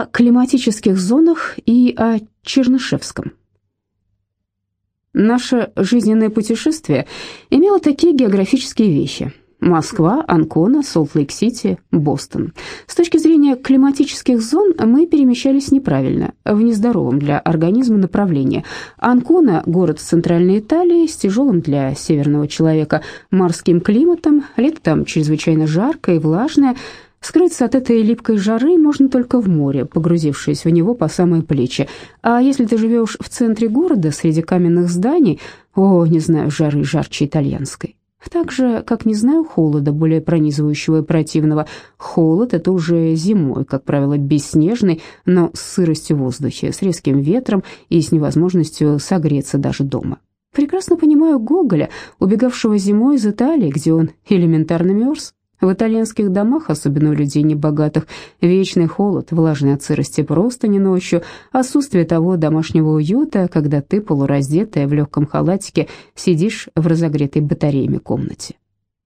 о климатических зонах и о Чернышевском. Наше жизненное путешествие имело такие географические вещи. Москва, Анкона, Солт-Лейк-Сити, Бостон. С точки зрения климатических зон мы перемещались неправильно, в нездоровом для организма направлении. Анкона – город в центральной Италии с тяжелым для северного человека морским климатом, лето там чрезвычайно жаркое и влажное – Скрыться от этой липкой жары можно только в море, погрузившись в него по самые плечи. А если ты живешь в центре города, среди каменных зданий, о, не знаю, жары жарче итальянской. Так же, как не знаю холода, более пронизывающего и противного. Холод — это уже зимой, как правило, бесснежный, но с сыростью в воздухе, с резким ветром и с невозможностью согреться даже дома. Прекрасно понимаю Гоголя, убегавшего зимой из Италии, где он элементарно мерз. В итальянских домах, особенно у людей небогатых, вечный холод, влажный от сырости просто не ночью, отсутствие того домашнего уюта, когда ты, полураздетая в легком халатике, сидишь в разогретой батареями комнате.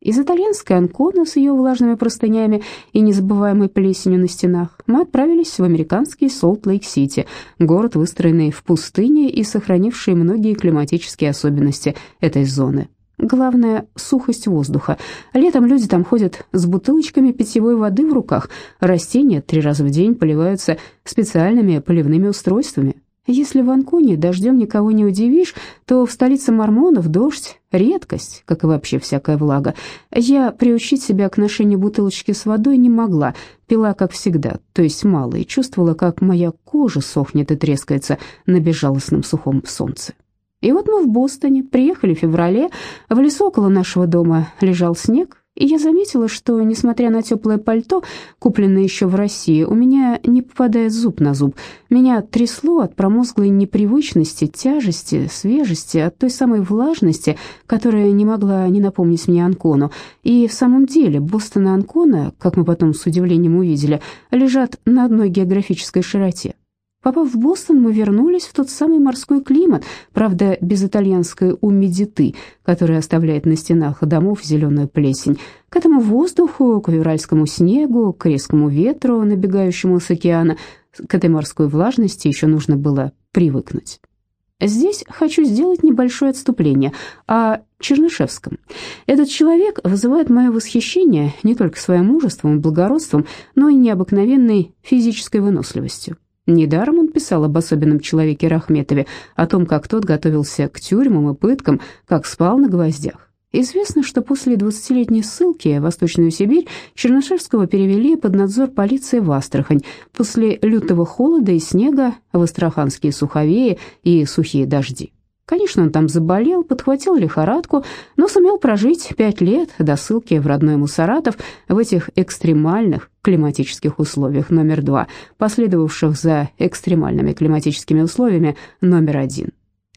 Из итальянской Анкона с ее влажными простынями и незабываемой плесенью на стенах мы отправились в американский Солт-Лейк-Сити, город, выстроенный в пустыне и сохранивший многие климатические особенности этой зоны. Главное – сухость воздуха. Летом люди там ходят с бутылочками питьевой воды в руках. Растения три раза в день поливаются специальными поливными устройствами. Если в Анконе дождем никого не удивишь, то в столице мормонов дождь – редкость, как и вообще всякая влага. Я приучить себя к ношению бутылочки с водой не могла, пила как всегда, то есть мало, и чувствовала, как моя кожа сохнет и трескается на безжалостном сухом солнце. И вот мы в Бостоне, приехали в феврале, в лесу около нашего дома лежал снег, и я заметила, что, несмотря на теплое пальто, купленное еще в России, у меня не попадает зуб на зуб. Меня трясло от промозглой непривычности, тяжести, свежести, от той самой влажности, которая не могла не напомнить мне Анкону. И в самом деле Бостон и Анкона, как мы потом с удивлением увидели, лежат на одной географической широте. Попав в Бостон, мы вернулись в тот самый морской климат, правда, без итальянской умедиты, которая оставляет на стенах домов зеленую плесень. К этому воздуху, к февральскому снегу, к резкому ветру, набегающему с океана, к этой морской влажности еще нужно было привыкнуть. Здесь хочу сделать небольшое отступление о Чернышевском. Этот человек вызывает мое восхищение не только своим мужеством и благородством, но и необыкновенной физической выносливостью. Недаром он писал об особенном человеке Рахметове, о том, как тот готовился к тюрьмам и пыткам, как спал на гвоздях. Известно, что после двадцатилетней ссылки в Восточную Сибирь Чернышевского перевели под надзор полиции в Астрахань. После лютого холода и снега в астраханские суховеи и сухие дожди. Конечно, он там заболел, подхватил лихорадку, но сумел прожить пять лет до ссылки в родной ему Саратов в этих экстремальных климатических условиях номер два, последовавших за экстремальными климатическими условиями номер один.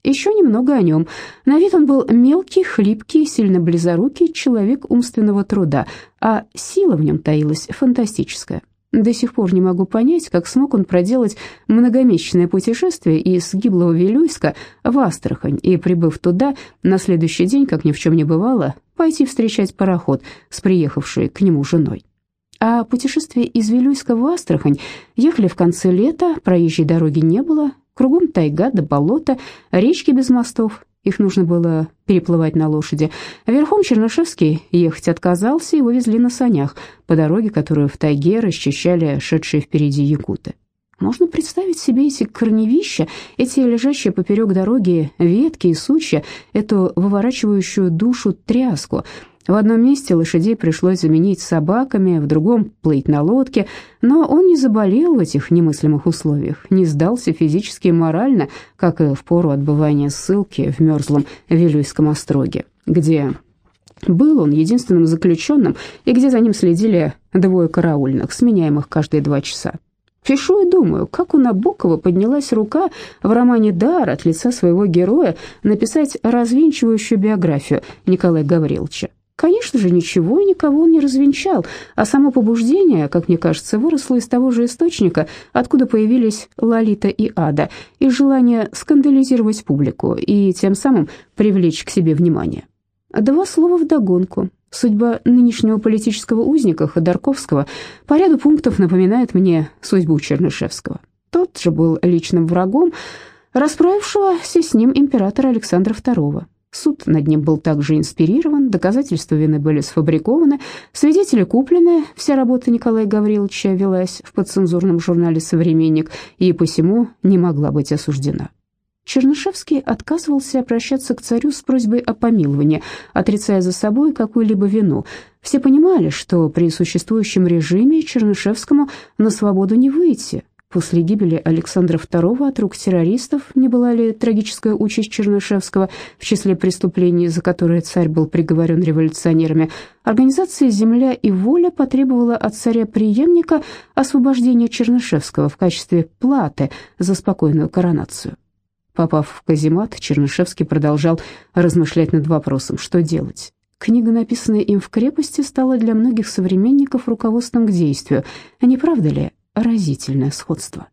Еще немного о нем. На вид он был мелкий, хлипкий, сильно близорукий человек умственного труда, а сила в нем таилась фантастическая. До сих пор не могу понять, как смог он проделать многомесячное путешествие из гиблого Вилюйска в Астрахань и, прибыв туда, на следующий день, как ни в чем не бывало, пойти встречать пароход с приехавшей к нему женой. А путешествие из Вилюйска в Астрахань ехали в конце лета, проезжей дороги не было, кругом тайга да болото, речки без мостов, их нужно было переплывать на лошади. Верхом Чернышевский ехать отказался, его везли на санях по дороге, которую в тайге расчищали шедшие впереди якуты. Можно представить себе эти корневища, эти лежащие поперек дороги ветки и сучья, эту выворачивающую душу тряску — в одном месте лошадей пришлось заменить собаками, в другом плыть на лодке, но он не заболел в этих немыслимых условиях, не сдался физически и морально, как и в пору отбывания ссылки в мерзлом Вилюйском остроге, где был он единственным заключенным и где за ним следили двое караульных, сменяемых каждые два часа. Пишу и думаю, как у Набокова поднялась рука в романе «Дар» от лица своего героя написать развенчивающую биографию Николая Гавриловича. Конечно же, ничего и никого он не развенчал, а само побуждение, как мне кажется, выросло из того же источника, откуда появились Лолита и Ада, из желания скандализировать публику и тем самым привлечь к себе внимание. Два слова вдогонку. Судьба нынешнего политического узника Ходорковского по ряду пунктов напоминает мне судьбу Чернышевского. Тот же был личным врагом расправившегося с ним императора Александра II. Суд над ним был также инспирирован, доказательства вины были сфабрикованы, свидетели куплены, вся работа Николая Гавриловича велась в подцензурном журнале «Современник» и посему не могла быть осуждена. Чернышевский отказывался обращаться к царю с просьбой о помиловании, отрицая за собой какую-либо вину. Все понимали, что при существующем режиме Чернышевскому на свободу не выйти. После гибели Александра II от рук террористов не была ли трагическая участь Чернышевского в числе преступлений, за которые царь был приговорен революционерами, организация «Земля и воля» потребовала от царя-преемника освобождения Чернышевского в качестве платы за спокойную коронацию. Попав в каземат, Чернышевский продолжал размышлять над вопросом, что делать. Книга, написанная им в крепости, стала для многих современников руководством к действию. А не правда ли разительное сходство?